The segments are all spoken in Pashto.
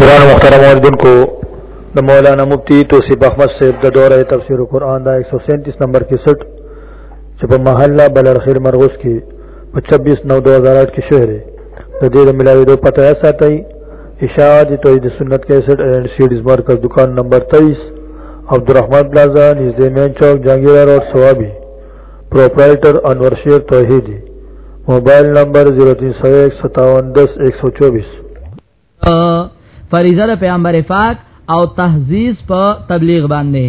ګران محترم اوردن کو د مولانا مفتی توصیف احمد صاحب د دوره تفسیر قرآن دا 137 نمبر کې 60 چې په محله بلرخیر مرغوس کې په 26 9 2008 کې شهر د دې د ملاوي د پته یا ساتي اشاعت توحید سنت 61 اینڈ سیډز مرکز دکان نمبر 23 عبدالرحمن پلازا نږدې مین چوک جهانگیر روډ سوابي پروپرائیٹر انور شیر توحیدی موبایل نمبر 03015710124 فریضه د پیغمبر پاک او تهذیب په تبلیغ باندې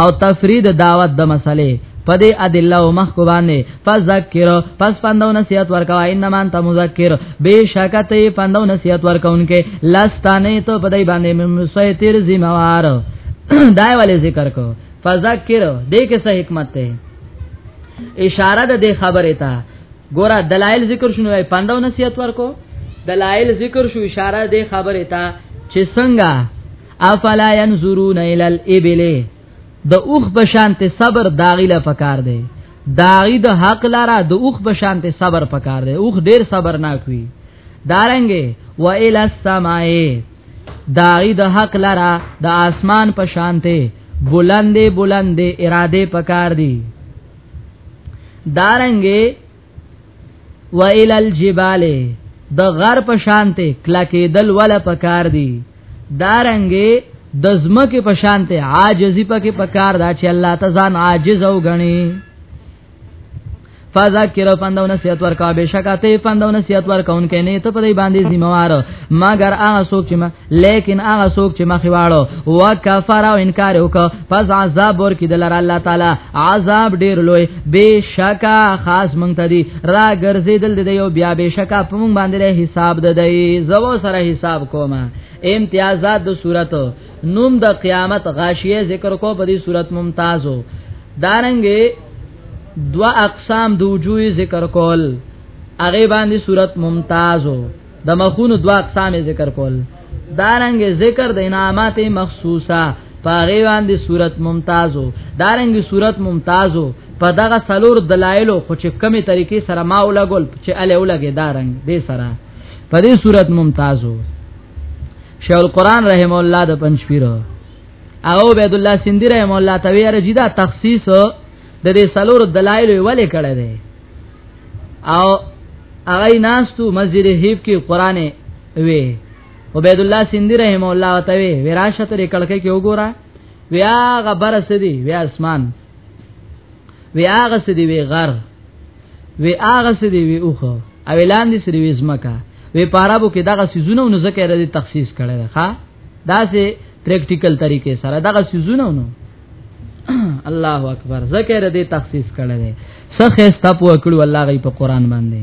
او تفرید دعوت د مسلې په دې ادله او مخ کو باندې فذکر پس پندو نصیحت ورکا انما انت مذکر بشکته پندو نصیحت ورکونکې لستانه ته په دې باندې مسیتر ذمہوار دای والے ذکر کو فذکر دې کې څه حکمت ته اشاره ده د خبره ته ګوره دلایل ذکر شنو وای پندو نصیحت ورکو دلایل ذکر شو اشاره ده خبره ته چې څنګه افلا ينظرون الى الابل د اوخ بشانت صبر داغله پکار دی داغی د حق لاره د اوخ بشانت صبر پکار دی اوخ ډیر صبر نه کوي دارنګه و الى السماء داغي د حق لرا د اسمان په شانته بلندې بلندې اراده پکار دي دارنګې و ال الجبال د غر په شانته کلکې دل ول پکار دي دارنګې د زمکه په شانته عاجزي پکې پکار دا چې الله تزان عاجز او غني فذکر پندو نصیحت ورکا بشکا ته پندو نصیحت ورکون کې نه ته په دې باندې ذمہوار مگر هغه څوک چې ما لیکن هغه څوک چې مخې واړو وکفر او انکار وکړ پس عذاب ورکې د لار الله تعالی عذاب ډیر لوی بشکا خاص مونږ ته دی را ګرځیدل دی یو بیا بشکا په مونږ باندې حساب ده دی زو سره حساب کومه امتیازات د صورت نوم د قیامت غاشیه ذکر کو په دې صورت ممتازو دارنګه دوا اقسام د وجوه ذکر کول هغه باندې صورت ممتازو د مخونو دوا اقسام ذکر کول دارنګ ذکر د انعامات مخصوصه پاغه باندې صورت ممتازو دارنګ صورت ممتازو په دغه سلور دلایلو خو چې کمی طریقې سره ما ولګول چې اله ولګي دارنګ دې سره په دې صورت ممتازو شیخ القران رحم الله د پنځپیرو او عبد الله سیندی رحم الله تعالی رجدا تخصیص د دې سلور دلایل ولې کړه دی او هغه ناستو مسجد حیف کې قران وی عبد الله سیندی رحم الله تعالی وراشه تر کلکې کې وګوره بیا غبر سدي بیا اسمان وی هغه سدی وی غر وی هغه سدی وی اوخه او لاندې سری وی زمکا وی پارابو کې دغه سيزونه نو ذکر لري تخصیص کړي ده ښا دا سه پریکټیکل طریقې سره دغه سيزونه نو الله اکبر ذکر دې تخصیص کړي ده سخه استپ وکړو الله غي په قران باندې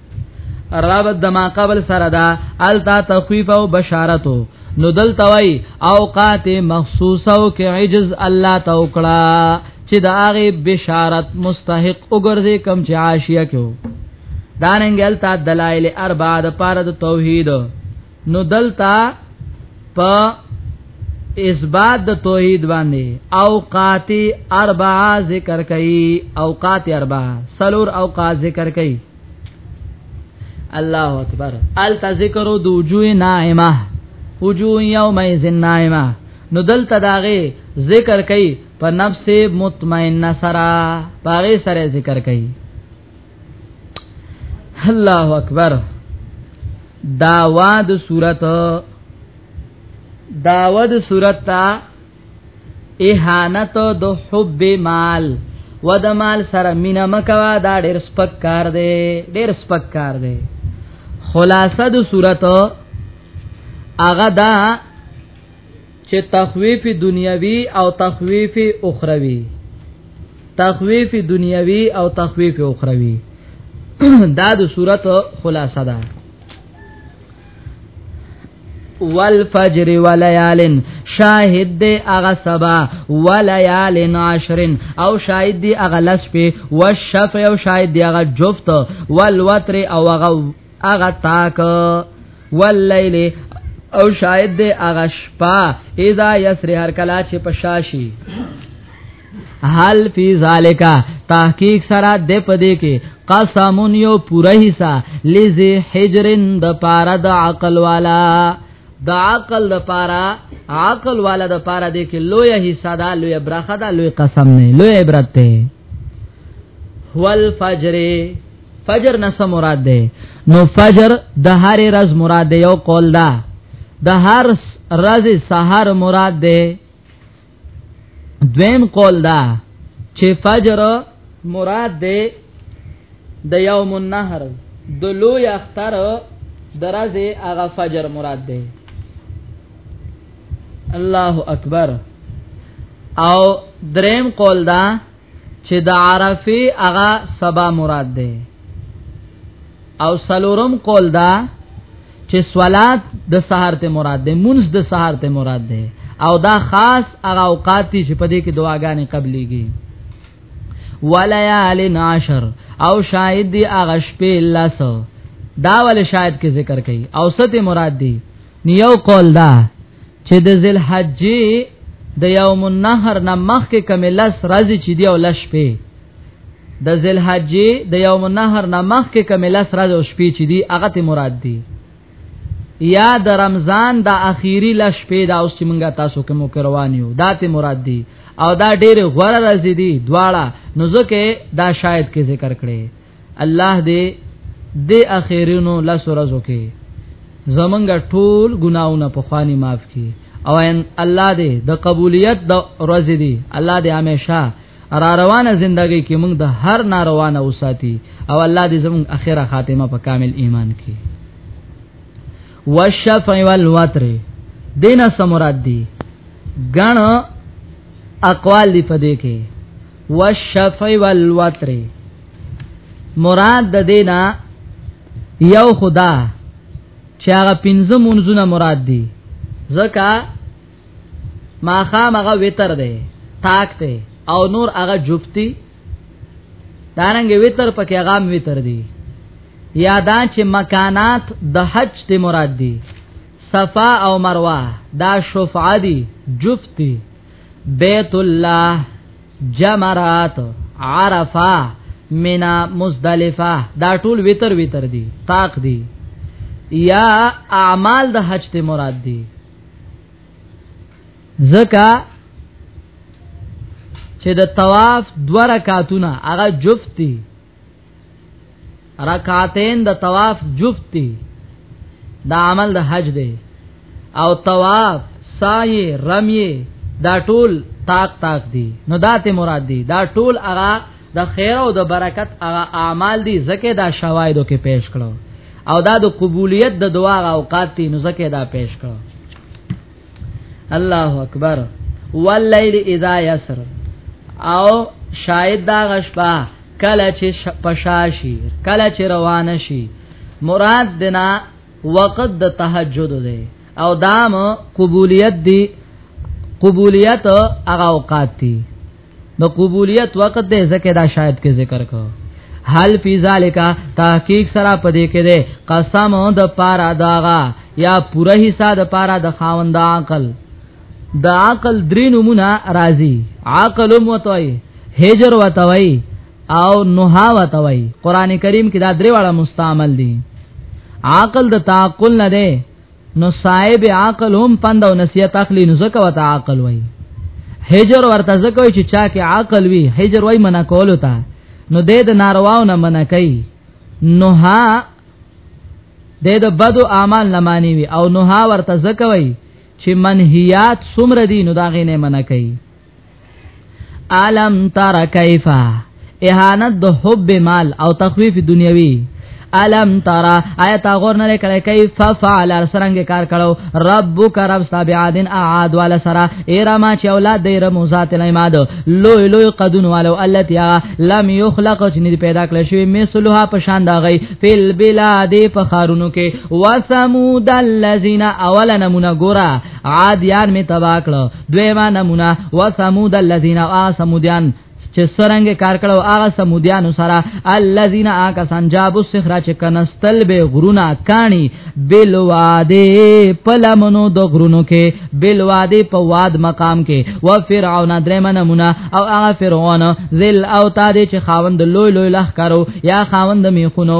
رابط د ما قبل سره دا التا تخفیف او بشارتو نو دل توي اوقات مخصوصه او کې عجز الله توکړه چې دا غي بشارت مستحق وګرځي کم چې عاشیه کې داننګل تا دلایل اربع د پاره د توحید نو دلتا په اثبات د توحید باندې اوقات اربعه ذکر کړي اوقات اربعه سلور اوقات ذکر کړي الله اکبر ال تذکر د وجوه نائمه وجوه یوم ازن نائمه نو دلته داغه ذکر کړي په نفس مطمئنه سره پاره سره ذکر کړي الله اکبر داوا د صورت داوا د صورت تا اهانت د حب مال و د مال سره مینا مکوا دا ډیر سپک کار دی ډیر سپک کار دی خلاصه د صورت اغه دا چې تخویف دنیوي او تخویف اخروی تخویف دنیوي او تخویف اخروی دا د صورت خلاصه ده والفجر وليالن شاهد دې هغه سبا وليالن عشرن او شاهد دې هغه لسپه والشفع او شاهد دې هغه جفت والوتر او هغه اغا تاک واللیل او شاید دې اغا شپا اذا یسری هر کلا چې پشاشي حال فی ذالکا تحقیق سره د پدې کې قسمون یو پوره حصہ لذي حجرن د پاره د عقل والا د عقل د پاره عقل والا د پاره د کې لوی حصہ دا لوی برخه دا لوی قسم نه لوی عبرت ته والفجر فجر نه سم مراد ده نو فجر د هر رز مراد ده یو قول ده د هر رز سحر مراد ده دویم قول ده چې فجر مراد ده د یوم النهر د لوی اختر درازه هغه فجر مراد ده الله اکبر او دریم قول ده چې د عرفه هغه سبا مراد ده او سلورم قول دا چې صلات د سحر ته مراد ده منځ د سحر ته مراد ده او دا خاص هغه اوقات چې په دې کې دعاګانې قبليږي وليال عشر او شاهد دی هغه شپې لاسو دا ول شاهد کې ذکر کړي او ست مراد دی نیو قول دا چې د ذل حجې د یوم النهر نه مخکې کمې لس ورځې چې دی او لس شپې د ذل حجې د یوم النهر نه مخکې کمې لس ورځې او شپې چې دی هغه ته مراد دی یا د رمضان د اخیری لس شپې دا اوس چې مونږه تاسو کې مو کروان یو دا ته مراد دی او دا ډېر غوړه راځي دی دواړه نو ځکه دا شاید کې ذکر کړي الله دې د اخیرونو لس ورځو کې زمونږ ټول ګناونه په خواني معاف کړي او ان الله دې د قبولیت د ورځ دې الله دې همیشه را روانه زندګۍ کې موږ د هر ناروانه وساتي او الله دې زموږ اخیره خاتمه په کامل ایمان کې والشفع والوتر دینه سمراد دي غن اقوال دی پدې کې والشفع والوتر مراد د دینا یو خدا چې هغه پنځه منځونه مراد دي ځکه ما خام هغه وتر دی تاک ته او نور هغه جفتی دارنګ وتر پکې هغه وتر دی یادا چې مکانات د حج ته مراد دي صفا او مروه دا شفعه دي جفتی بیت الله جمرات عرفه منا مزدلفه دا ټول وتر وتر دي طاق دي یا اعمال د حج ته مراد دي زکا چې د طواف دو رکعاتونه هغه جفت دي رکعتین د طواف جفت دی دا عمل د حج دی او طواف سعی رمی دا ټول تاک تاک دی نو داته مراد دی دا ټول هغه د خیر او د برکت هغه اعمال دي زکه دا شواهدو کې پیش کړو او دا د قبولیت د دعا اوقات دي نو زکه دا پیش کړو الله اکبر واللیل اذا یسر او شاید دا غشبا کله چې پشاشي کله چې روان شي مراد دنا وقت د تهجد دی او دام قبولیت دی قبولیت هغه اوقات دی د قبولیت وقت دی زکه دا شاید کې ذکر کو حل فی ذالک تحقیق سره پدې کې ده قسم د پارا داغا یا پوره حصہ د پارا د خاوند عقل د عقل درې نمونه راځي عقل وتوي هجر وتوي او نوها وتوي قران کریم کې دا درې واړه مستعمل دي عقل د تعقل نه ده نو صاحب عقل هم پند او نصیحت اخلي نو زکه وت عقل وای هجر ورته زکه چې چا کې عقل وي هجر وای منع کول تا نو دې د نارواو نه منع کوي نوها دې د بدو اعمال نه مانی وي او نوها ورته زکه وای چې منهیات سمر دي نو دا غینه منع کوي عالم تر کیفا اهانت د حب مال او تخویف دنیوي الم ترى آیت غور نه کړه کیف فعل سرنګ کار کړو ربک رب سابعادن اعاد ولا سرا ایرما چې اولاد دیر موزات الایماد لوی لوی قدون والو التی لم یخلق چې پیدا کړ شوی مثلها پشان دا غي فل بلاد فخارونو کې وسمود الذين اول نمونه ګورا عادیان می تبا کړو دویما نمونه وسمود الذين اسمودیان چې سرنګ کار کړو هغه سمودیانو سره الذين اکسان جابو الصخره چې کنستل به غرونه کانی بل واده پلمنو د غرونو کې بل واده په واد مقام کې و فرعون دریم نمونه او هغه فرعون ذل او تاد چې خاوند لوی لوی لخ کرو یا خاوند میخونو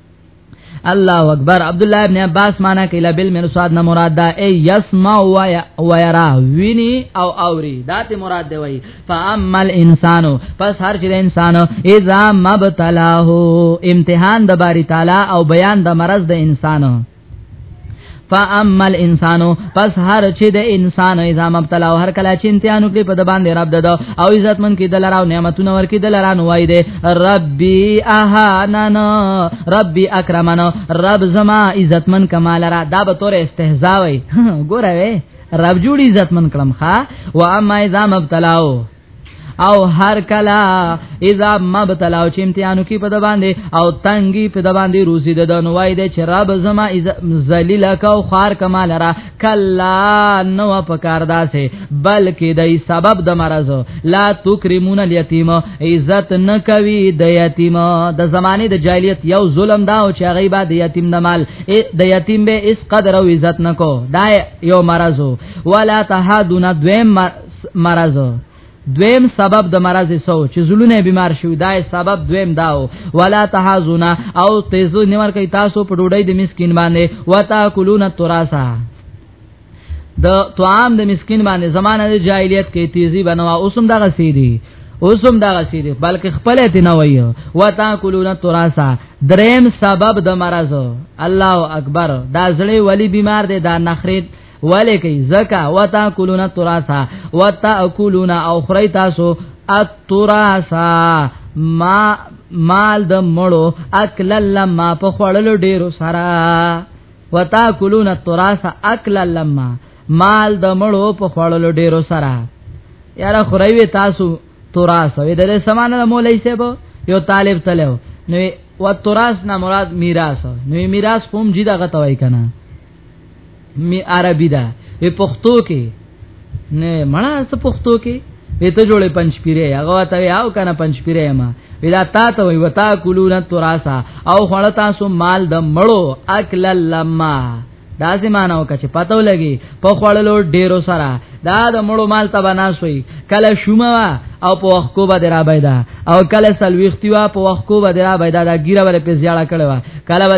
الله اکبر عبد الله ابن عباس معنا کله بل مرصاد نه مراد ده ای یسمع و یرا ویني او اوري دا ته مراد دی وای فامل انسان پس هر چې انسان اذا مبتلاه امتحان د باری تعالی او بیان د مرض د انسانو فاما الانسان پس هر چې د انسان اذا مبتلا او هر کله چې امتحان وکړي په د باندې رب دد او عزت من کې دلرا او نعمتونه ورکې دلرا نو وای دي ربي اهانن ربي اکرمن رب زما عزت من کمال را دا به تور استهزاء وي ګوره وي رب جوړ عزت من کړم ښا و اما اذا مبتلاو او هر کلا اذا ما بتلاو چې امتحانو کې په د باندې او تنګي په د باندې روزي د دنو وای د چې رب زما ذلیل کو خار کمال را کلا نو په کار داسې بلکې دای سبب د مرز لا تکرمون الیتیم عزت نه کوي د یتیم د زمانه د جاهلیت یو ظلم دا او چې غیبه د یتیم د مال د یتیم به اس قدر او عزت نه کو دا یو مرزو ولا تهادون دویم مرض دویم سبب د مرض سو چې زلونه بیمار شو دا سبب دویم داو ولا تحزنا او تیزو نیور کوي تاسو په ډوډۍ د مسكين باندې وتاکلون التراثا د طعام د مسكين باندې زمانه د جاهلیت کې تیزی بنوا اوسم دغه سیدی اوسم دا غسیری بلکې خپل ته نه وایي وتا کولون تراسا دریم سبب د مرض الله اکبر دا زړی ولی بیمار دی دا نخرید ولی کوي زکا وتا کولونا تراسا وتا کولونا او خری تاسو اتراسا ما مال د مړو اکل لما په خړلو ډیرو سرا وتا کولونا تراسا اکل لما مال د مړو په خړلو ډیرو سرا یاره خړوي تاسو تراس وې د سمانه مولای صاحب یو طالب تلو نو و تراس نه مراد میراث نو میراث کوم جیدا غتوي کنه می عربی دا په پښتو کې نه مړه څه پښتو کې وی ته جوړې پنځ پیره هغه ته یاو کنه پنځ پیره ما ودا تا ته وی وتا کولون تراسا او خړ تاسو مال د مړو اکل لما دا سه مانو کچ پتو لګي په خړلو ډیرو سره دا د مړو مال ته بناسوي کله شوما او په وخت کو به درا بيدا او کله سلويختي وا په وخت کو به درا بيدا دا ګیره ور په زیاړه کړو کله به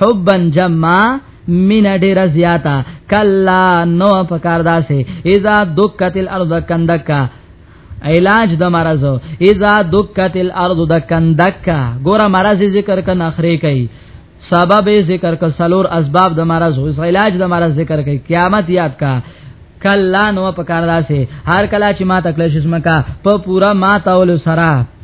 حبا جما مینا ډیر زیاته کلا نو پکار داسه اذا دکت الارض کندکا علاج د مرض اذا دکت الارض د کندکا ګور مرض ذکر ک نخره کوي سبب ذکر ک سلور اسباب د مرض او علاج د مرض ذکر کوي قیامت یاد کا کلا نو پکار داسه هر کلا چې ما تکلیف شسمه کا په پورا ما تاول سره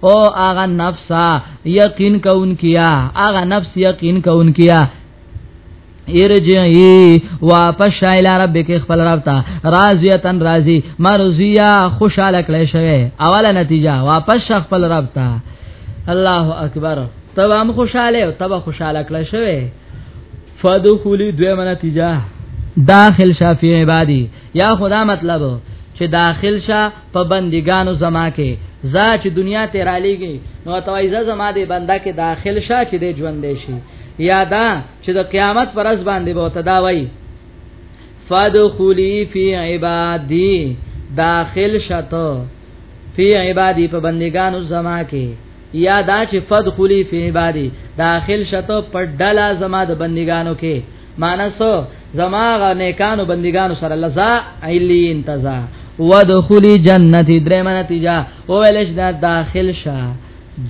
او هغه نفس یقین کون کیا هغه نفس یقین کون کیا ارجعی واپس شایل ربک خپل رب ته راضیتن راضی مرضیه خوشاله کړی شوی اوله نتیجه واپس خپل رب ته الله اکبر تبا هم خوشاله او تبا خوشاله کړی شوی فدخولی دوی من نتیجه داخل شفی عبادی یا خدا مطلب چې داخل شه په بندګانو زما کې زا چې دنیا ته را لېږي نو توایزه زما دې بندا کې داخل شه چې دې ژوند شي یادا چې د قیامت پر ځ باندې به تداوي فادخلی فی عبادی داخل شته فی عبادی په بندگانو زما کې یا دا چې فادخلی فی عبادی داخل شته په ډلا زما د بندگانو کې مانس زماغه نیکانو بندگانو سره لزا علین تزا ودخلی جنتی درمه نتیجه اولش دا داخل شا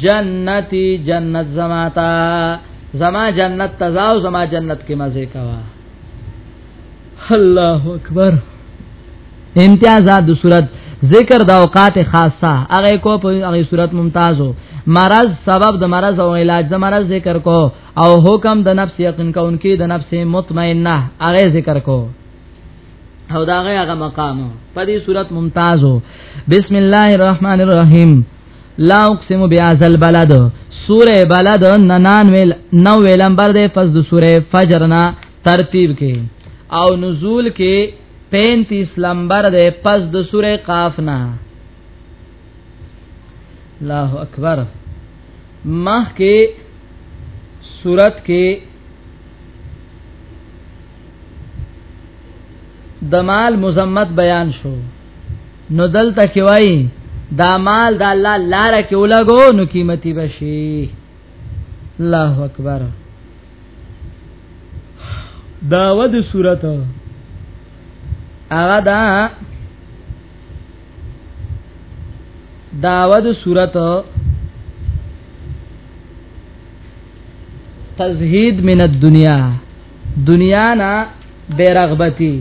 جنتی جنت زماتا زما جنت تزا او زما جنت کې مزه کوا الله اکبر امتیازات د صورت ذکر د اوقات خاصه هغه کو په هغه صورت ممتازو مرض سبب د مرض او علاج د مرض ذکر کو او حکم د نفس یقین کونکي د نفس مطمئنه هغه ذکر کو او دا هغه مقام په دې صورت ممتازو بسم الله الرحمن الرحیم لا اقسم بیاذل بلد سوره بلد 99 90 لمبر ده پس د سوره فجر نا ترتیب کې او نزول کې 35 لمبر ده پس د سوره قاف نه الله اکبر مخ کې صورت کې د مال مزمت بیان شو نو دلته کې وایي دا مال د الله لار کې ولګو نو قیمتي بشي الله اکبر داود صورت هغه دا داود صورت تزهید من الدنیا دنیا نا بیرغبتی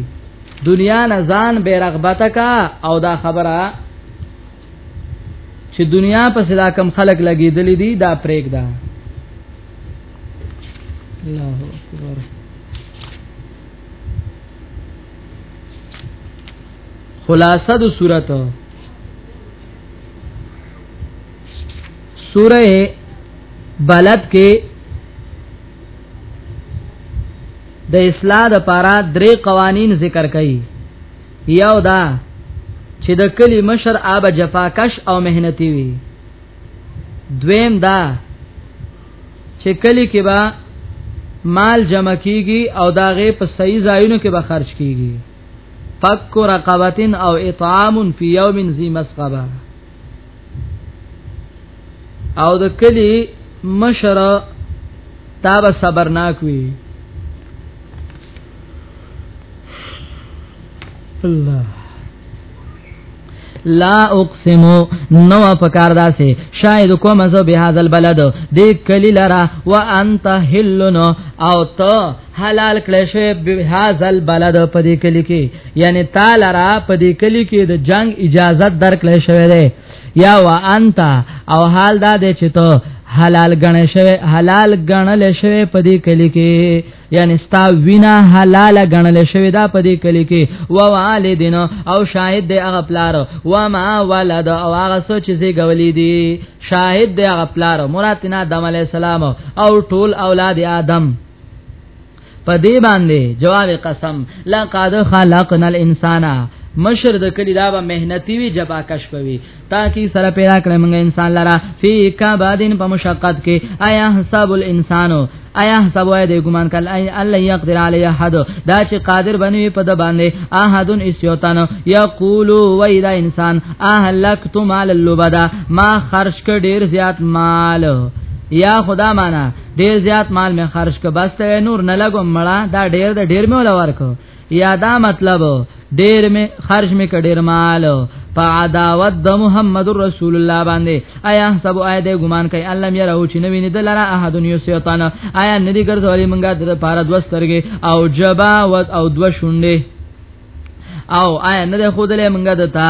دنیا نا ځان بیرغبت کا او دا خبره چې دنیا په صدا کم خلق لګیدلی دي دا پرېګ ده الله اکبر خلاصه د صورت سوره بلد کې د اصلاح لپاره درې قوانین ذکر کړي یو دا چې د کلی مشر آب جفاکش او مهنتی وي دویم دا چې کلی کې با مال جمع کیږي او داغه په صحیح ځایونو کې به خرج کیږي فک رقبتن او اطعام فی یوم ذی مسقبه او د کلی مشر تاب صبرناک وی الله لا اقسم نو پکار داسې شاید کوم زو به هاذ البلد دې کلی لرا وانت حلن او ته حلال کړی شوی به هاذل بلد په دې کلی کې یعنی تعالی را په دې کلی کې د جنگ اجازه درکړی شوی دی یا وا انت او حال دا دی چې ته حلال غنل شوی حلال غنل شوی په دې کلی کې یعنی ستا وینا حلال غنل شوی دا په دې کلی کې و والدین او شاهد دی هغه پلار و ما ولد او هغه سوچ زی غولی دی شاهد دی هغه پلار مراد نه آدم علی السلام او ټول اولاد آدم په دې باندې جواب قسم لقد خلقنا الانسان مشر د کلی دا به مهنتی وی جبا کشف وی تاکي سره پیدا کړم موږ انسان لرا فی کبادن په مشقت کې آیا حساب الانسانو آیا حساب وای د ګمان کله ای الله یقدر علی احد دا چې قادر بنوي په د باندې احدن اسیوتان یقول وای دا انسان اهلکت مال اللبدا ما خرج ک ډیر زیات مال یا خدا معنا ډیر زیات مال می خرج ک بس نور نه لګم مړه دا ډیر د ډیر می ولا ورکو یا دا مطلب ډیر می خرج می کډیر مال په عداوت د محمد رسول الله باندې آیا حسب آیا د ګمان کوي الله مې راو چې نوې نه دلاره احد یو شیطان آیا ندی ګرځولې مونږه د پاره دوسترګې او جبا او دو شونډې او آیا نه ده خودلې منګه دتا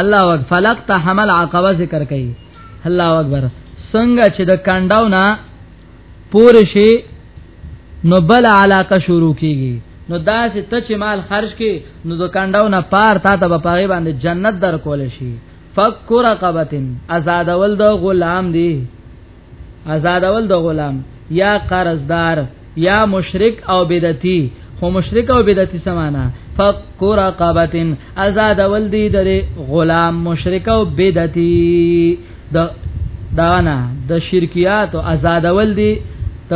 الله اکبر فلق ته حمل عقبه ذکر کړي الله اکبر څنګه چې د کانډاو نه پور شي نو بل علاقه شروع کیږي نو دا چې ته چې مال خرج کې نو د کانډاو نه پار تا ته په پاغي باندې جنت در کول شي فکر رقبتن آزادول د غلام دی آزادول د غلام یا قرضدار یا مشرک او بدعتي خو مشرک او بدعتي سمانا فق رقبتن آزاد ول دي د غلام مشرک او بدعتي د دانا د شرکیات او آزاد ول دي د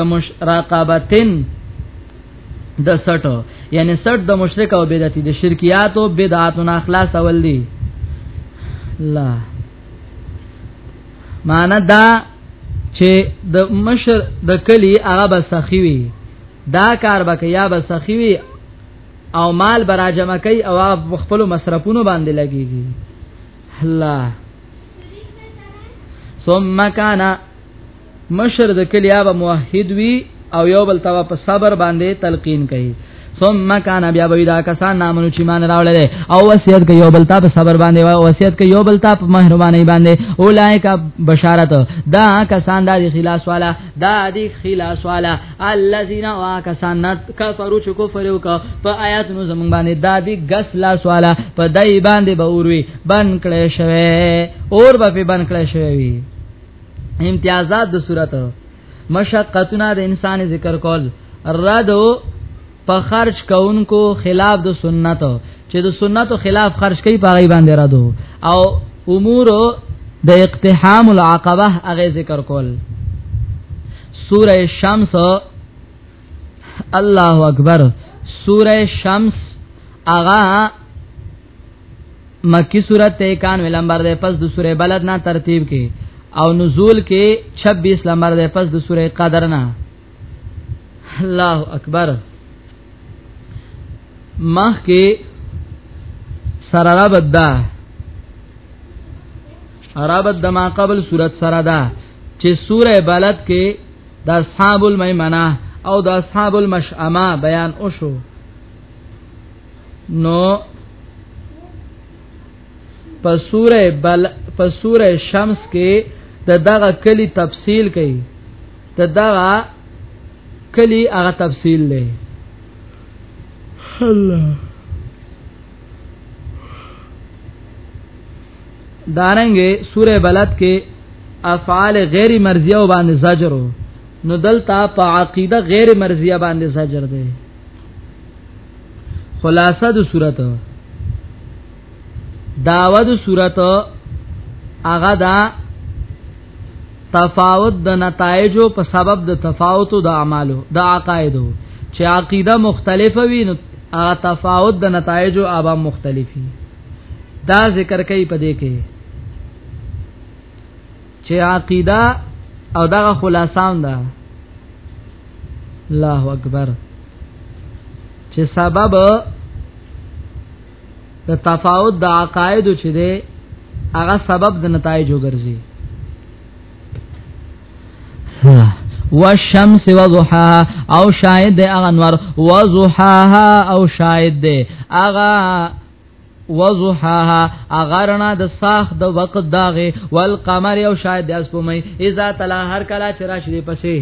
رقبتن د سټو یعنی سټ د مشرک او بدعتي د شرکیات او بدعاتو نه خلاص ول دي الله معنا دا چې د مشر د کلی هغه به سخی وي دا کار به یا به سخی وي او مال براجم کوي او خپل مصرفونو باندې لګيږي الله ثم کان مشر د کلی هغه موحد وي او یو بل توا په صبر باندې تلقین کوي ثم کان بیا به دا کسان نامنو چې مان راوړل او وصیت کوي یو بل ته په صبر باندې او وصیت کوي یو بل ته په مهرباني باندې اولایک بشارت دا کسان د خلاص والا دا د خلاص والا الذين واکسان کفروا چې کفر وکړ په آیات نو زمون باندې دا د غس لاس والا په دای باندې به اوروي بن کړي شوی اور به بن کړي شوی امتیازات د صورت مشقتونه د انسان ذکر کول رد په خرج کونکو خلاف د سنت چې د سنتو خلاف خرج کوي پاغي باندې رد او امور د اقتحام العقبه هغه ذکر کول سوره شمس الله اکبر سوره شمس اغا مکی صورت ته 91 نمبر ده پس د سوره بلد نه ترتیب کې او نزول کې 26 نمبر ده پس د سوره قدر نه الله اکبر مخ کې سره را بدا عربت د ما قبل صورت سره ده چې سوره بلد کې د اصحاب المیمنه او د اصحاب المشأمه بیان وشو نو په سوره بل په سوره شمس کې د دغه کلی تفصیل کوي د دغه کلی هغه تفصیل دی الله دارنګه سوره بلد کې افعال غیر مرضیه باندې زجر نو دلته په عقیده غیر مرضیه باندې زجر دی خلاصه د صورت داوا د صورت هغه دا تفاوت د نتایجو په سبب د تفاوت د اعمالو د عقایدو چې عقیده مختلفه وي نو هغه تفاوت د نتایجو ابا مختلفي دا ذکر کوي په دې کې چې عقیده او دغه خلاصام ده الله اکبر چې سبب د تفاوت د عقاید چې ده هغه سبب د نتایج وګرځي والشمس وضحاها او شاهد ده اغنور وضحاها او شاهد ده اغا وضحاها اغرنا د ساخ د وقت داغه والقمر او شاید د اسپمې اذا تلا هر کلا چې راشي پسې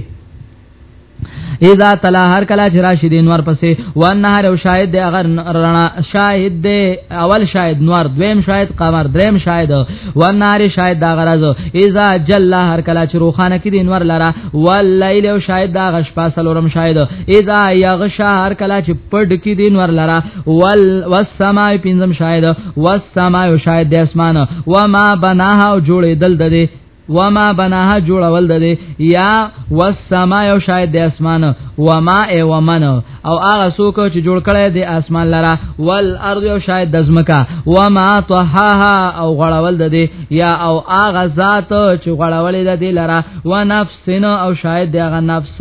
اذا تلا هر کلا چې راشي د انوار پسې وانهار او شاهد دی اگر رڼا شاهد دی اول شاهد نور دویم شاهد قمر دریم شاهد وانهار شاهد دا غرض اذا جل هر کلا چې روخانه کې د انوار لرا واللیل او شاهد دا غش پاسلورم شاهد اذا یغشا هر کلا چې پډ کې د انوار لرا وال والسماء پنځم شاهد والسماء شاهد د اسمان و ما بناها جوړې دل د دې وما بناها جوړول د دې یا والسما یو شاید د اسمان وما ای ومن او هغه څوک چې جوړ کړي د اسمان لرا والارض یو شاید د زمکا وما طحاها او غړول د دې یا او هغه ذات چې غړولې د دې لرا ونفسنا او شاید دغه نفس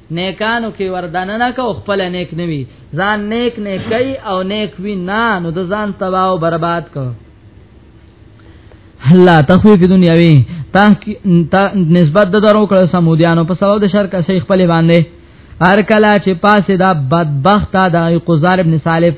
نیکانو کې ورداننه کو خپل نیک نوي ځان نیک نه کوي او نیک وی نه نو د ځان تباہ او برباد کو الله تخویف دنیاوی تا نسبت د درو کړه سمودیانو په سبب د شر کسې خپل باندې هر کله چې پاسه دا بدبخت دا قزار ابن صالح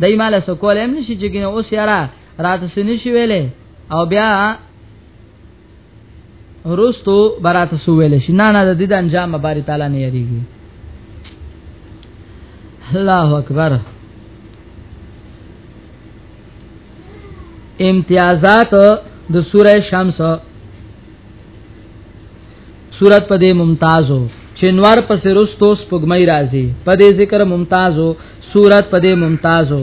دای مال سو کولم نشي چې ګنه اوس یارا راته سني شي ویلې او بیا روستو برات سو ویلې شي نه نه د دې د انجام باري تعالی نه یریږي الله اکبر امتیازات د سوره شمس صورت په دې ممتازو چې نور پس رستو سپګمۍ راځي په دې ذکر ممتازو صورت په دې ممتازو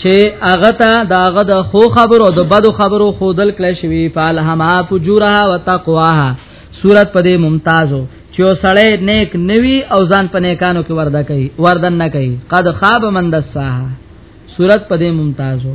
چې هغه ته داغه د خو خبرو د بدو خبرو خودل کله شوی فال هما فجورها وتقواها صورت په دې ممتازو چې سړی نیک نوي او ځان په نیکانو کې ورده کوي وردن نه کوي قد خاب من دساها صورت په دې ممتازو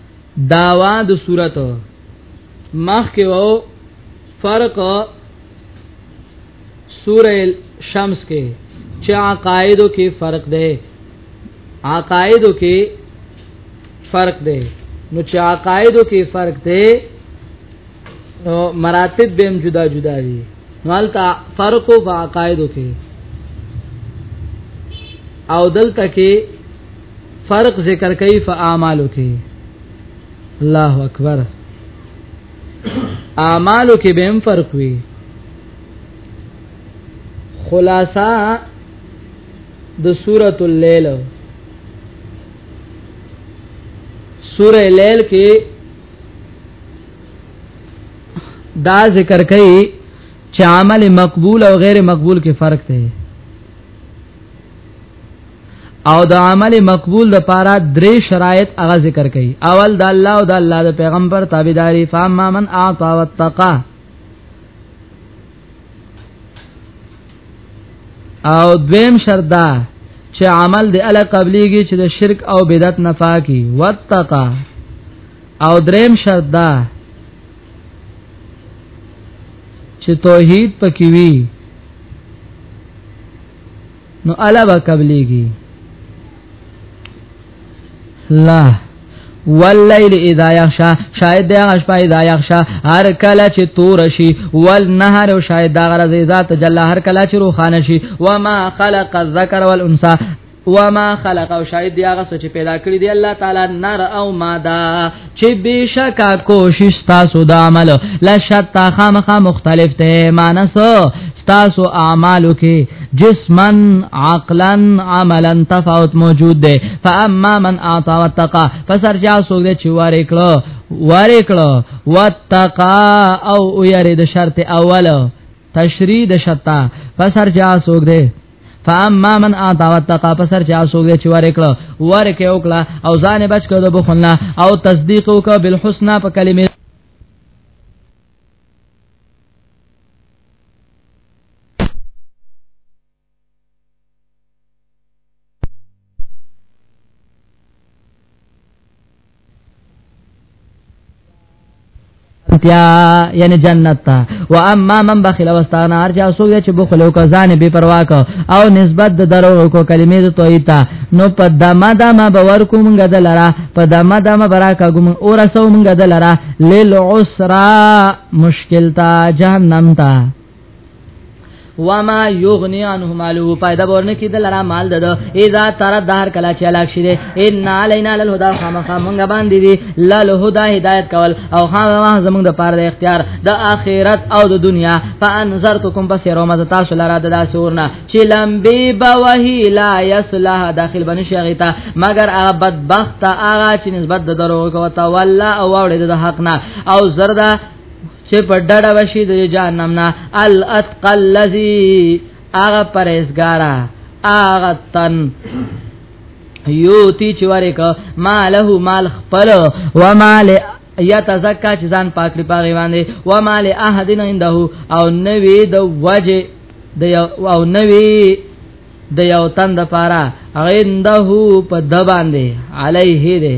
داوا د صورت مخ کې وو فرق سوره شمس کې چې عقایدو کې فرق دی عقایدو کې فرق دی نو چې عقایدو کې فرق دی نو مراتب به جدا جدا دي مالتا فرق او عقایدو کې او دلته کې فرق ذکر کوي په اعمالو کې الله اکبر اعمالو کې به هم فرق وي خلاصہ د سورۃ الليل سورہ لیل کې دا ذکر کړي چې عمل مقبول او غیر مقبول کې فرق دی او د عمل مقبول لپاره درې شرایط هغه ذکر کړي اول د الله او د الله د پیغمبر تابعداري فاما من اعطى واتقى او دویم شرط دا چې عمل د اله قبليږي چې د شرک او بدعت نه پاکي واتقى او دریم شرط دا چې توحید پکې وي نو الا به قبليږي لا واللیل اذا یغشا شاید دا غشپا اذا یغشا هر کله چې تور شي ول نهر او شاید دا غرض ذات جل هر کله چې روخانه شي وما خلق الذکر والانثى وما خلق او شاید دی هغه څه چې پیدا کړی دی الله تعالی نار او ماده چې بشکا کوشش تاسو د عمل لشتا خامخا مختلف ته مانس تاسو اعمالو کې جسمن عقلا عملا تفاوت موجود دی فاما من اعطى واتقى فسرجا سوګ دې چې واره کړو واره کړو واتقى او یری د شرط اول تشریح د شتا پسر چا سوګ دے فاما من اعطى واتقى پسر چا سوګ دے چې ورکړه ورکه وکړه او ځان بچ کړه د بخنه او تصدیق وکړه بالحسنا په کلمه روانتیا یعنی جنت ته و اما من بخل واستغنا ارجا سو چې بخل او کزان به پروا کو او نسبت د درو کو کلمې د توحید ته نو په دما دما باور کوم غدلرا په دما دما برا کوم اور سو مونږ غدلرا لیل عسرا مشکل تا جهنم تا وما یغنی عنه ماله پیدا ورنه کی دلرا مال دد اذا تر دهر کلا چلاک شیده ان علینا للهدى خامخ مونږ باندې دی للهدى هدایت کول او خامخ زمونږ د پاره د اختیار د اخرت او د دنیا فانذرتکم پس رومز تاسو لرا د داسورنا چې لمبي بوهی لا یصلح داخل بنی شغیتا مگر هغه بدبخت هغه چې نسبت د درو کو تا ولا او وړي د حق نه او زردا چې په ډډه وشي د جهنم نه الاتقل الذي اغه پرېزګارا اغه تن یوتی چې ورک ماله مال خپل و مال یا تزکا چې ځان پاک لري پاغي باندې و مال احدن عنده او نوی د وجه د او نوی د یو تن د پاره عنده په د باندې علیه ده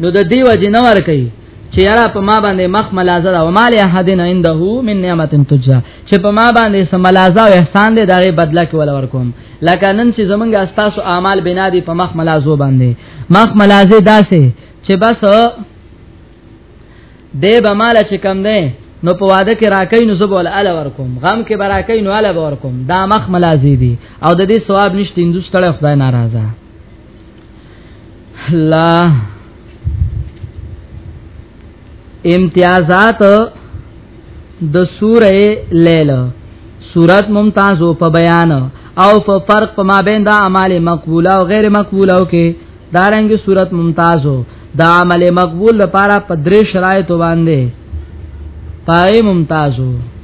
نو د دې وجه نه ور کوي چې یارا په ما باندې مخ ملازه او مال احدن عنده من نعمت تجزا چې په ما باندې سم ملازه او احسان دې دغه بدله کې ولا ورکوم لکه نن چې زمونږ استاسو اعمال بنا دي په مخ ملازو باندې مخ ملازه داسې چې بس دې به مال چې کم دی نو په واده کې راکې نو زبو ول ال ورکوم غم کې براکې نو ال ورکوم دا مخ ملازه دي او د دې ثواب نشته هندوستړ خدای ناراضه الله امتیازات د سوره لیل صورت ممتاز په بیان او په فرق په مابین د اعمال مقبوله او غیر مقبوله او کې دارنګ صورت ممتاز د عمل مقبول لپاره په درې شرایط باندې پای ممتازو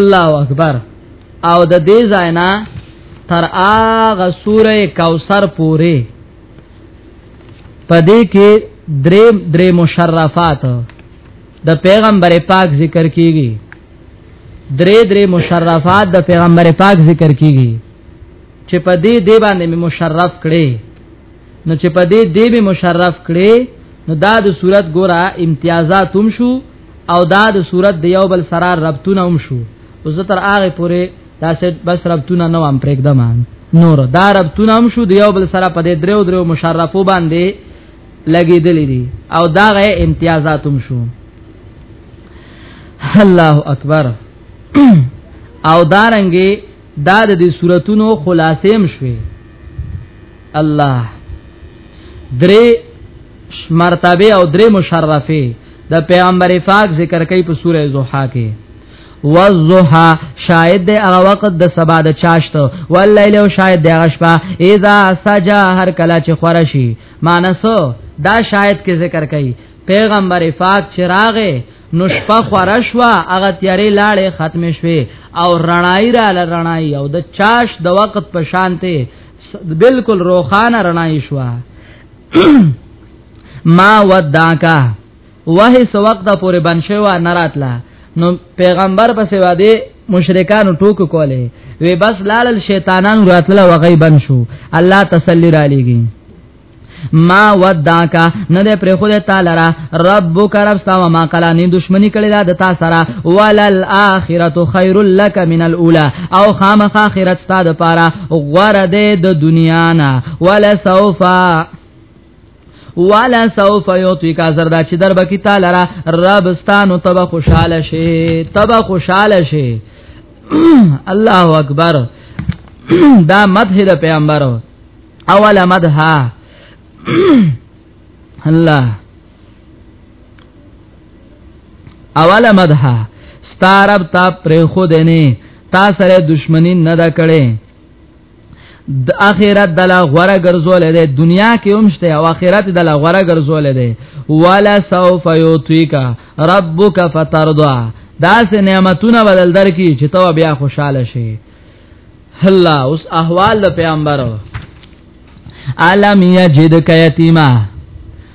الله اکبر او د دې ځاینا تر هغه سوره کوثر پورې پدې کې درې درې مشرفات د پیغمبر پاک ذکر کیږي درې درې مشرفات د پیغمبر پاک ذکر کیږي چې په دې دی باندې می مشرف کړي نو چې په دې دی می مشرف کړي نو دا د صورت ګوره امتیازات هم شو او دا د صورت د یو بل سره ربطونه هم شو اوس تر هغه پورې دا سه بس ربطونه نو هم پرېږدم نور دا ربطونه هم شو د یو بل سره په دې درو درو مشرفو باندې لګېدلې دي او دا غي امتیازات هم شو الله اکبر او دارنګي دا د دې صورتونو خلاصې هم شوي الله درې مرتبه او درې مشرفه د پیغمبر پاک ذکر کوي په سوره زوحا کې والضحى شاید د هغه وخت د سبا د چاشت واللیل او شاید د هغه شپه اذا سجا هر کله چې خورشي مانسو دا شاید کې ذکر کوي پیغمبر پاک چراغه نو شپه خورش وا هغه تیارې لاړې ختم شوه او رڼای را لرنای او د چاش د وخت په شانته بالکل روخانه رڼای شوه ما وداکا وه سو وخت د پورې بن شو نه راتلا نو پیغمبر پسې واده مشرکانو ټوک کوله وی بس لال شیطانان راتله وغیبن شو الله تسلی را لېږي ما وداکا نه ده پر خود تعالی را ربک رب سوا ما کلا نه دشمنی کړی دا د تا سره ولل اخرت خیر لک من الاولى او خامخ اخرت ستاد پاره غره ده د دنیا نه ولا سوفا والا سوف یعطیک زردا چې درب کی تعالی را رب ستانو تب خوشاله شي تب خوشاله شي الله اکبر دا مدح د پیغمبر اوله مدح الله اوله مدح ستارب تا پر خو دنه تا سره دشمنی نه دا کړي د اخرت دلا غره ګرځول دی دنیا کې هم شته او اخرت دلا غره ګرځول دی ولا سوف یوتیک ربک فترضا دا سه نعمتونه بدل درکې چې تو بیا خوشاله شي الله اوس احوال د پیغمبرو عالم یجد کیتیما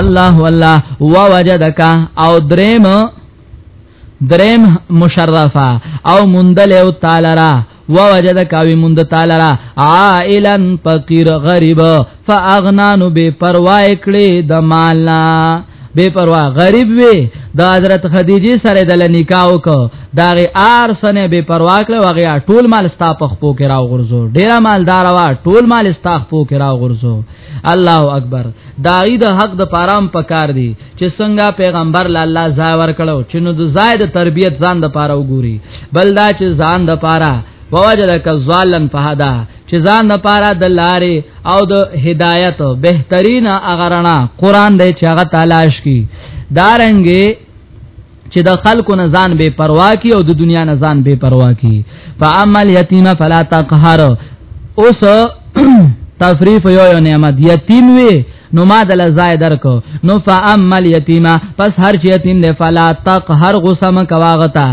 الله والله ووجدک او دریم دریم مشرفه او مندل او تعالی را ووجد کاوی مند تعالی را عائلا فقیر غریب فاغنانو بے پروا کړي د مالنا بے پروا غریب وی د حضرت خدیجه سره د نکاح وکړه دا غي ار سنه بے پروا کړه وغه ټول مال ستا په خپو کې راو غرزو ډیر مالدار وا ټول مال ستا خپو کې راو غرزو الله اکبر دای د حق د پارام پکار دی چې څنګه پیغمبر له الله ځای ورکړو چې نو د ځای د تربیت ځان د پاره وګوري بل دا چې ځان د پاره ووجدک ظالن فهدا چې ځان د پاره د لارې او د هدایت بهترین اغرنا قران دې چې هغه تلاش کی دارنګي چې د خلکو نه ځان بے پروا کی او د دنیا نه ځان بے پروا کی فعمل یتیمه فلا تقهر اوس تفریف یو یو نعمت یتیم وی نو ما دل زائد درکو نو فعمل یتیمه پس هر چې یتیم له فلا تقهر غصه مکواغتا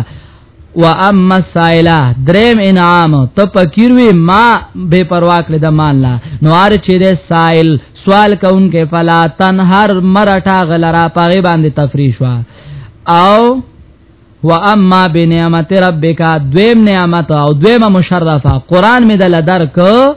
و اما سائلا دریم انعام ته فقیر وی ما بے پروا کړ د مال نه نو ار چې د سائل سوال کوونکې فلا تنهر مرټا غلرا پاغه باندې تفریش وا او و اما بنعمت ربک دویم نعمت او دویمه مشرفه قران می دل درک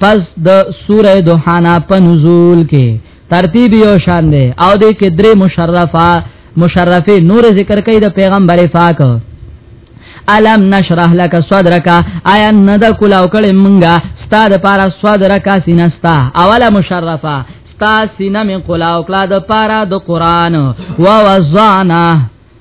پس د سوره دوحانا په نزول کې ترتیب یو شان دی او د کې درې مشرفه مشرفه نور ذکر کوي د پیغمبر پاک الم نشرح لك صدرك آیا ند کلاو کړي مونږه ستا د پارا صدرک سینستا اوله مشرفه ستا سینه من کلاو کړه د پارا د قران و وزانا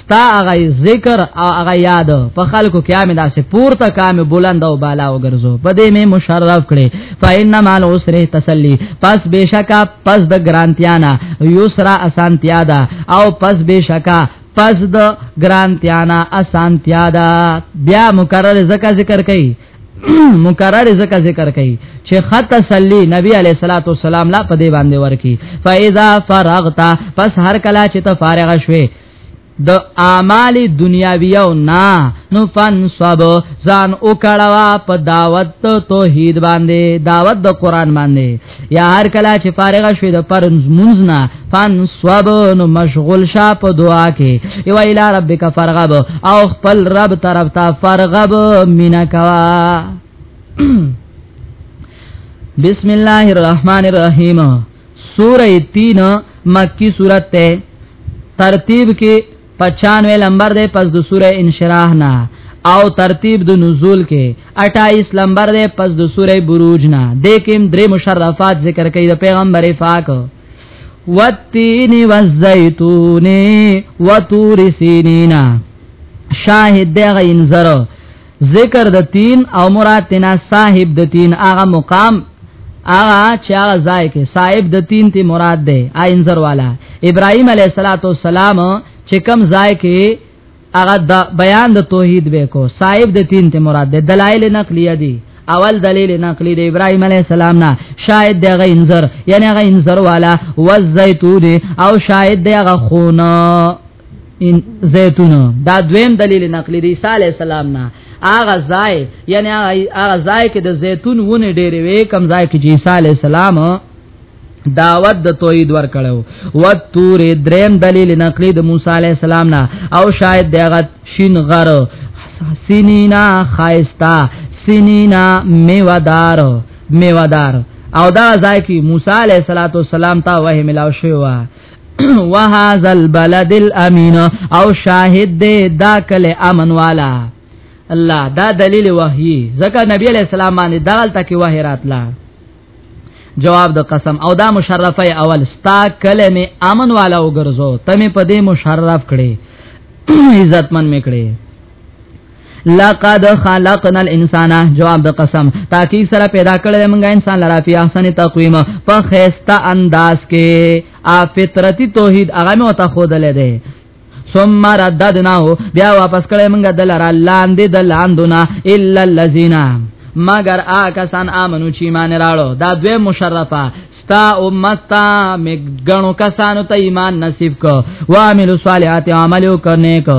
ستا هغه ذکر او هغه یاد په خلکو کې امه داسې پورته کامه بلند او بالا وګرځو په دې مې مشرف کړي فإنما العسر تسلی پس بشکا پس د ګرانتیانا یسرا اسانتیا دا او پس بشکا پس د ګرانتیانا اسانتیا دا بیا مکرر زکه ذکر کړي مکرر ذکر ذکر کوي چې خط تسلی نبی علیہ الصلوۃ والسلام لا پدې باندې ورکی فاذا فرغت پس هر کلا چې ته فارغ شوې د اعمال دنیاویو نا نو فنصب ځان او کړوا په دعوت توحید باندې دعوت د قران باندې یا هر کله چې فارغ شوي د پر منځ نه فن صواب نو مشغول شا په دعا کې یو اله ربک فرغب او خپل رب طرف ته فرغب مینا کوا بسم الله الرحمن الرحیم سوره 3 مکی سورته ترتیب کې 95 نمبر ده پس د سوره انشراح نه او ترتیب د نزول کې 28 نمبر ده پس د سوره بروج نه د کوم درې مشرفات ذکر کوي د پیغمبر پاک والتین والزیتون وتور سینینا شاهد دغه انذر ذکر د تین او مراد تینا صاحب د تین هغه مقام هغه چې هغه ځای کې صاحب د تین تی مراد ده آینزر والا ابراهیم علیه الصلاۃ والسلام چې کم ځای کې هغه د بیان د توحید به کو صاحب د تین تی مراد ده دلایل نقلیه دي اول دلیل نقلی دی ابراهیم علی السلام نه شاید دی غ انذر یعنی غ انذر والا والزیتون او شاید دی غ خونه ان زيتون دا دویم دلیل نقلی دی صالح السلام نه اغه ځای یعنی اغه ځای کې د زيتون ونه ډېرې وې کم ځای کې چې صالح السلام دعوت د توحید ور کړو و تور دریم دلیل نقلی د موسی علی السلام نه او شاید دغه شین غر سینینا خایستا سینینا میوادار میوادار او دا ځای کې موسی علیه السلام ته وه ملاو شو وهذا البلد الامين او شاهد دې دا کله امن والا الله دا دلیل وحی ځکه نبی علیہ السلام باندې دال تک وحی راتلا جواب د قسم او دا مشرفه اول ستا کله می امن والا وګرځو تمه په دې مشرف کړي عزتمن میکړي لقد خلقنا الانسان جواب د قسم تاکي سره پیدا کړل موږ انسان لرا فی احسن تقویم په خيسته انداز کې ا فطرتي توحید هغه مو ته خود لیدې ثم رددناه بیا واپس کړه موږ دلاره لاندې د لاندونه الا الذين مگر آ کسان امنو چې ایمان راړو دا دوی مشرفه ستا امتا مګنو کسانو ته ایمان نصیب کو وامل صالحات عملو کرنے کو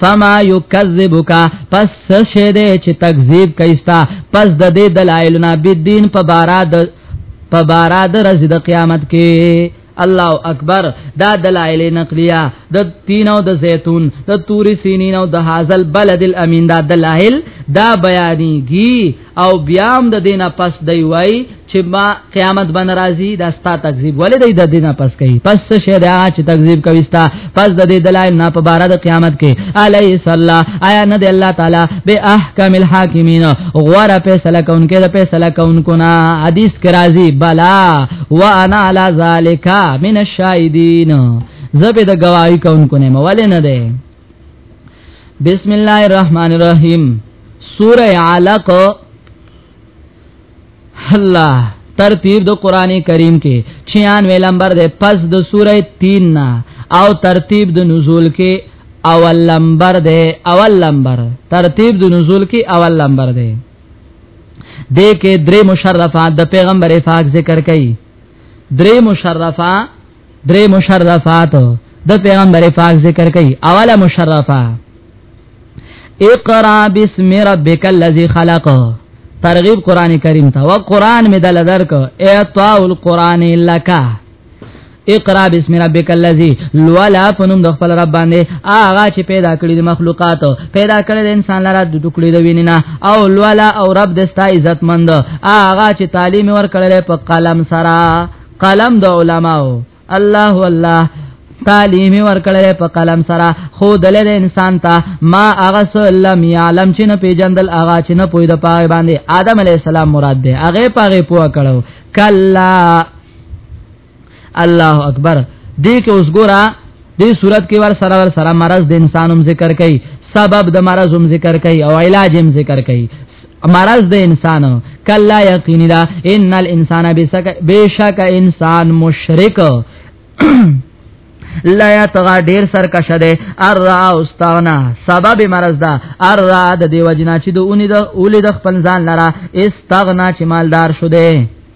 فما یکذبک پس شه دې چې تکذیب کایستا پس د دې دلایلنا بدین په بارا د په بارا د رز د قیامت کې الله اکبر دا دلائل نقلیه د تین او د زیتون د تور سینین او د هاذل بلد الامین دا دلائل دا بیانیږي او بیا هم د دینه پس دی وای چې ما قیامت باندې راځي دا ستا تکذیب ولې دی د دینه پس کوي پس څه شه دا چې تکذیب کوي ستا پس د دې دلایل نه په بار د قیامت کې علی صلی آیا نه دی الله تعالی به احکم الحاکمین غوړه فیصله کوونکې د فیصله کوونکو نه حدیث کې راځي بلا وانا علی ذالک من الشاهدین زبې د گواہی کوونکو نه مولې نه دی بسم الله الرحمن الرحیم سوره علق الله ترتیب د قران کریم کې 96 نمبر ده پس د سوره 3 نا او ترتیب د نزول کې اول نمبر ده اول نمبر ترتیب د نزول کې اول نمبر ده د کې درې مشرفات د پیغمبر پاک ذکر کړي درې مشرفات درې مشرفات د پیغمبر پاک ذکر کوي اوله مشرفه اقرا بسم ربک الذی خلق ترغیب قران کریم ته او قران می دل درک اعطاء القران لک اقرا بسم ربک الذی لولا فنم د خپل رب باندې اغه چې پیدا کړی د مخلوقات پیدا کړی د انسان لپاره د ټکړې د وینینا او لولا او رب د ستا عزت مند اغه چې تعلیم ور کړل په قلم سره قلم د علماو الله والله تعلیم ورکړل په قلم سره خو دل انسان ته ما اغه سلم یعلم چې نه پیجندل اغه چې نه پوی د پاره باندې آدم علی السلام مراد ده اغه پاره پوه کړو کلا الله اکبر دې کې اوس ګورا دې صورت کې ور سره ور سره مرز د انسانوم ذکر کړي سبب د مرزوم ذکر کړي او علاجم ذکر کړي مرض د انسان کلا یقینی دا ان الانسان بشک بشک انسان مشرک لا یتغا ډیر سرکش ده ارا استغنا سبب مرض ده ارا د دیو جنا چې د اونې د اولې د خپل ځان لره استغنا چې مالدار شو ده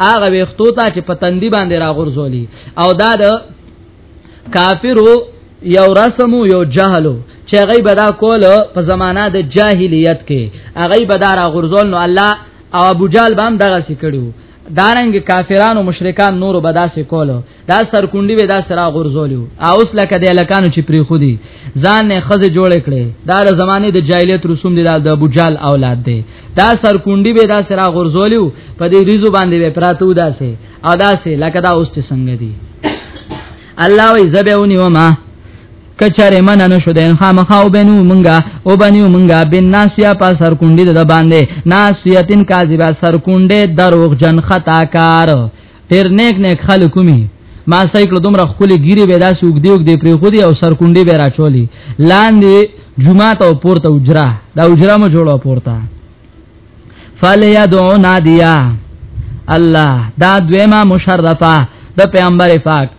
هغه وختو ته چې پتندي باندې راغورځولي او دا د کافرو یو رسم یو جهلو چې هغه بدا کول په زمانہ د جاهلیت کې هغه بدا را غرزول نو الله او ابو جال بام دغه سکړو دارنګ کافرانو مشرکان نور بدا سکول دا سرکونډي وې دا سرا غرزولیو اوس لکه د الکانو چې پری خودي ځان نه خزه جوړ کړي دا د زمانه د جاهلیت رسوم دي د ابو جال اولاد دي دا سرکونډي وې دا سرا غرزولیو په دې ریزو باندې وې پراتو داسې او داسې لکه دا اوس څنګه دي الله وي زبېونی وما کچره من نه شو دین خامخاو بنو مونږه او بنو مونږه بن ناسیا په سر کونډې د باندې ناسیتن کاذبا سر کونډې دروغ جن خطا کار ډیر نیک نیک خلک می ما سایکل دومره خولي ګيري به داسې وګ دیوګ دی پرې خو دی او سر کونډي به راچولي لاندې جمعه ته پورته اجرا دا اجرا مو جوړه پورته فلیدعو نادیا الله دا دویما مشرفه د پیغمبر پاک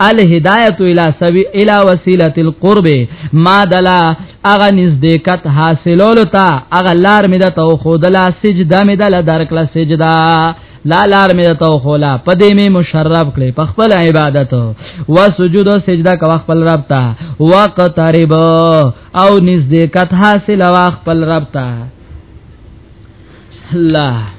الهدایت الی سبی الی وسیله القرب ما دلا اغه نزدېکت حاصلولو تا اغه لار مې د تو خودلا سجده مې دلا درکلا سجده لا لار مې تو خولا پدې مې مشرب کړې په خپل عبادت او سجود او سجده کا خپل رب تا وقترب او نزدېکت حاصل وا خپل رب تا الله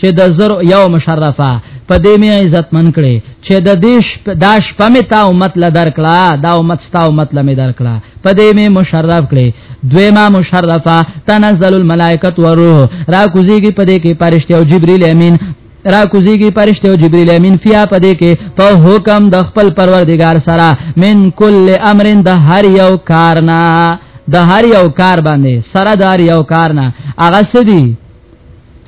چې د زر یو مشرفه په دې مې عزت من کړي چې د دیش داش پمه تا امت ل درکړه دا امت ستا امت ل مې درکړه په دې مې مشرف کړي دویما مشرفه تنزل الملائکه والروح را کوزيږي په دې کې پرشته او جبريل امين را کوزیږي پرشته او جبرئیل امین فیا پدې کې په حکم د خپل پروردگار سره من کل امرن د هر یو کارنا د هر یو کار باندې سره د هر یو کارنا هغه سدي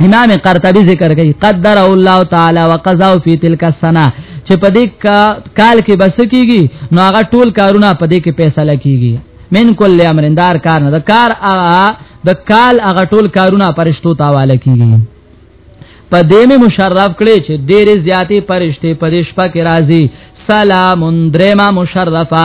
امام قرطبي ذکر کوي قدر الله تعالی وقضا فی تلک السنه چې په دې کال کې بس کیږي نو هغه ټول کارونه په دې کې فیصله کیږي من کل امر اندار کار نه د کار د کال هغه ټول کارونه پرشتو تاواله کیږي په دې مې مشرف کړي چې ډېر زیاتې پرشته پرشپا کې راځي سلام درما مشرفه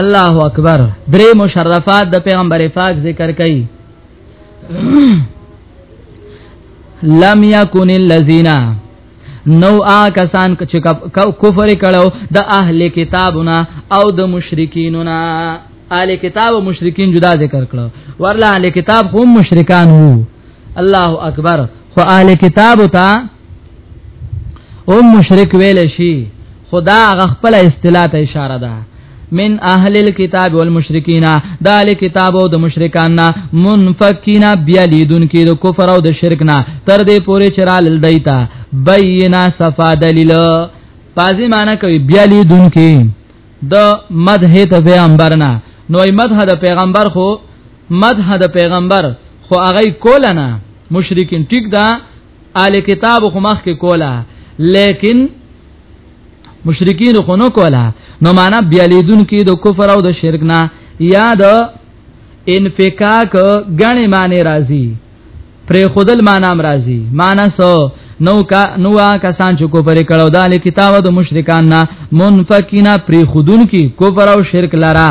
الله اکبر درې مشرفات د پیغمبر پاک ذکر کړي لم یکن الذین نو آ کسان چې کفر کړو د اهل کتابونه او د مشرکینونه اهل کتاب او مشرکین جدا ذکر کړو ورله اهل کتاب هم مشرکان وو الله اکبر خو اهل کتاب ته او مشرک ویل شي خدا هغه خپل اصطلاح ته اشاره ده من اهل الكتاب والمشرکین دا له کتاب او د مشرکان نه منفکین بیا لیدون کې د کفر او د شرک نه تر دې پورې چرال دایتا بینا صفا دلیل پازی معنی کوي بیا لیدون کې د مدح ته پیغمبر نه نو مدح د پیغمبر خو مدح د پیغمبر خو هغه کول نه مشرکین ټیک دا آل کتاب خو مخ کې کولا لیکن مشرکین خو نه کولا نو معنا بیا لیدون کې د کفر او د شرک نه یا د انفکاک غنی معنی راځي پر خودل معنا راځي معنا سو نو کا نو کسان چې کفر کړو د کتاب د مشرکان نه منفقینا پر خودن کې کفر او شرک لرا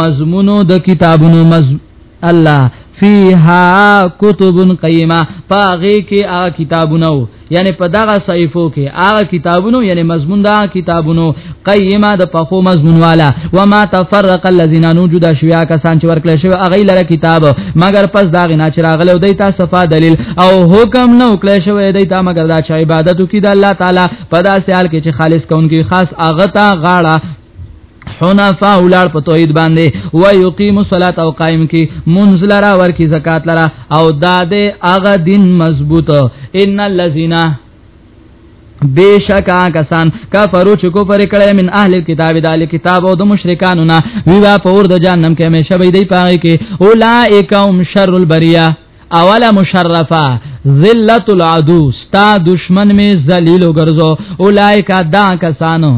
مضمونو د کتابونو مز الله فیها کتب قیمه پاغه کې هغه کتابونه یعنی په دغه صحیفو کې هغه کتابونو یعنی مضمون دا کتابونو قیمه د پخو مضمون والا و ما تفرق الذين نوجد شویا کسان چې ورکل شوی هغه لره کتاب مگر پس دا غنا چې راغلو دی تاسو صفه دلیل او حکم نو کله شوی دی تاسو مگر دا چې عبادت وکړي د الله تعالی په داسې حال کې چې خالص کونکي خاص هغه ته غاړه حنفا اولاد په توحید باندې و یقیم الصلاه او قائم کی منزل را ور کی زکات لرا او داد اغه دین مضبوط ان الذین بیشکا کسان کفرو چې کو پر کړه من اهل کتاب دال کتاب او د مشرکانو نه ویوا پور د جهنم کې همیشه به دی پاره کې اولائک هم شر البریه اولا مشرفه ذلت العدو ستا دشمن می ذلیل وګرځو اولائک دا کسانو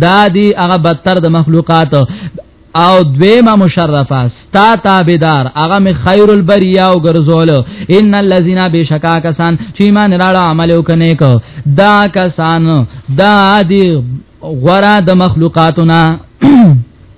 دا دی هغه بدتر د مخلوقات او دویمه مشرفه ستا تابیدار هغه می خیر البریه او ګرځول ان الذين بشکا کسان چې ایمان راړه عمل وکنه کو دا کسان دا دی غورا د مخلوقاتنا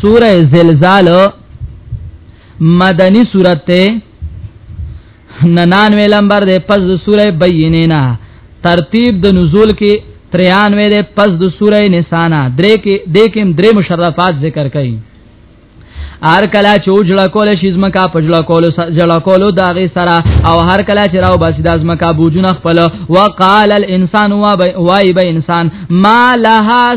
سوره زلزال مدنی سورت ته 99 لمبر ده پس د سوره بینه نه ترتیب د نزول کې 93 ده پس د سوره نساء نه درې کې د کوم درې مشرفات ذکر کړي هر کله چې وجړه کول شي زمکا پجړه کول جړه کول داغه سره او هر کله چې راو باسي د زمکا بوجونه خپل وقال الانسان وای به انسان ما لها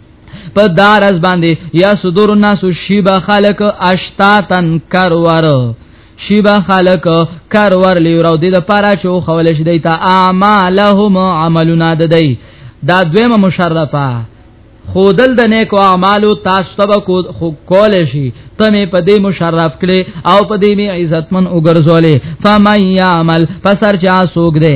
په دارز باندې یا صدور الناس شیبا خلق اشتاتن کرور شیبا خلق کرور لیورو د لپاره چې خول شي دیتا اعمالهم عملنا د دی دا دویمه مشرفه خودل د نیکو اعمالو تاسو ته کول شي ته می په دې مشرف کړي او په دې می عزتمن وګرځولې فمن یعمل فسر چا سوګ دې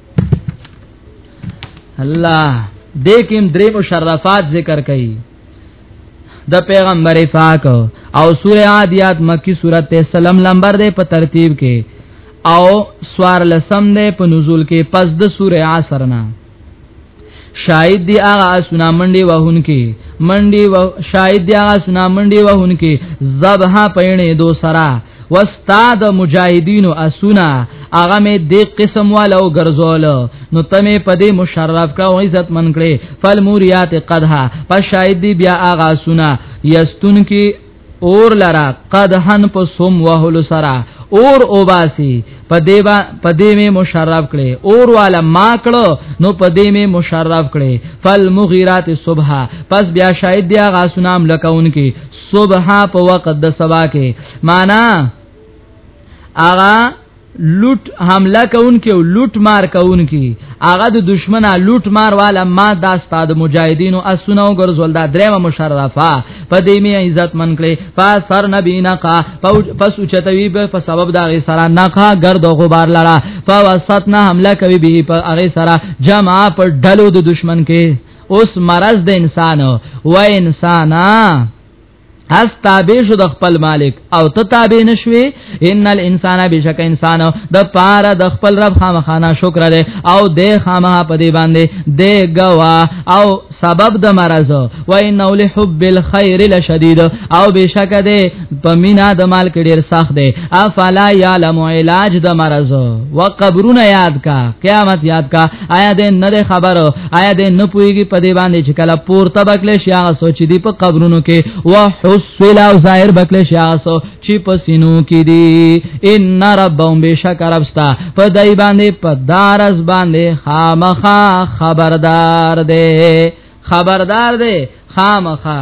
الله دې کوم درې مشرفات ذکر کړي د پیغمبر پاک او سوره عادیات مکی سوره سلام لمبر دې په ترتیب کې او سوار لسم دې په نزول کې پس د سوره عصر نه شاید دی هغه اسونه منډي وهونکي منډي و شاید دی هغه اسونه منډي وهونکي ذبح پېنې دو سرا واستاد مجاهدینو اسونه هغه می دې قسم والو ګرځول نو تمه پدې مشرف کا او عزت من کړې فالموریات قدها پس شاید دی بیا هغه اسونه یستون کی اور لرا قد هن په سوم وهل سرا اور اوباسي په دیبا په دې می مشرف کړي اور والا ما کړو نو په دې می مشرف کړي فل مغیرات صبح پس بیا شاید دی هغه سنام لکون کی صبح په وخت د سبا کې معنا اغا لوټ حمله کوونکي او لوټ مار کوونکي هغه د دشمنه لوټ مار والا ما دا استاد مجاهدینو اسونه ګرځول دا درېمه مشرفه په دې می عزت من کړي فسر نبی نقا پس اوچتوی به په سبب دا غي سره نقا ګرد او غبار لړه فوسطنا حمله کوي به په هغه سره جمع پر ډلو د دشمن کې اوس مرز د انسان و انسانا هس تابع شو د خپل مالک او ته تابع نشوي ان الانسان بشک انسان د پاره د خپل رب خامخانا شکر لري او د خامه په دی باندې د غوا او سبب د مرز و انه لحب الخير لشديد او بشک د پمینا د مال کې ډیر سخت دی افلا يعلم علاج د مرز وقبرنا یاد کا قیامت یاد کا آیا دې نه ده خبرو آیا دې نه پويږي په دې باندې چې کله پورته بکله شي هغه سوچ دي په قبرونو کې وحصل او ظاهر بکله شي هغه سوچ چې په سينو کې دي ان ربهم بشک ربستا په دای باندې په دارس باندې خامخا خبردار دې خبردار دې خامخا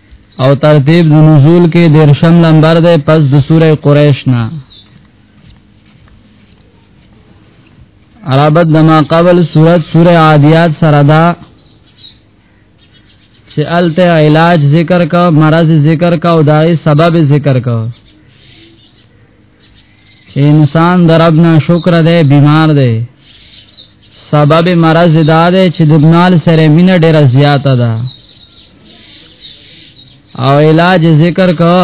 او ترتیب د نزول کې د رشم لمبر ده پس د سوره قریش نه عربت دما قبل سورت سوره عادیات سره دا چې الته علاج ذکر کا مرض ذکر کا او دای سبب ذکر کا چې انسان د رب نه شکر دی بیمار دی سبب مرض دا دی چې دبنال سره مینه ډیره زیاته ده او علاج ذکر کو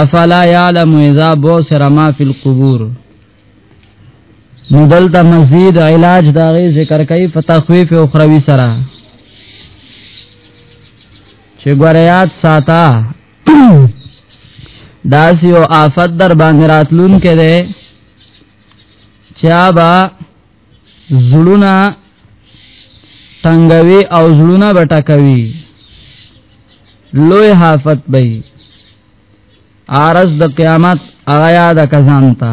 افلا یعلم اذا بوسر ما فی القبور مدل تا مزید علاج دا غی ذکر کوي په تخویف او خروی سره چې ګوریات ساته داسی او آفت در باندې راتلون کې ده چا با زړونه تنگوي او زړونه بټکوي لوی حافت بې عارض د قیامت آیا د کزان تا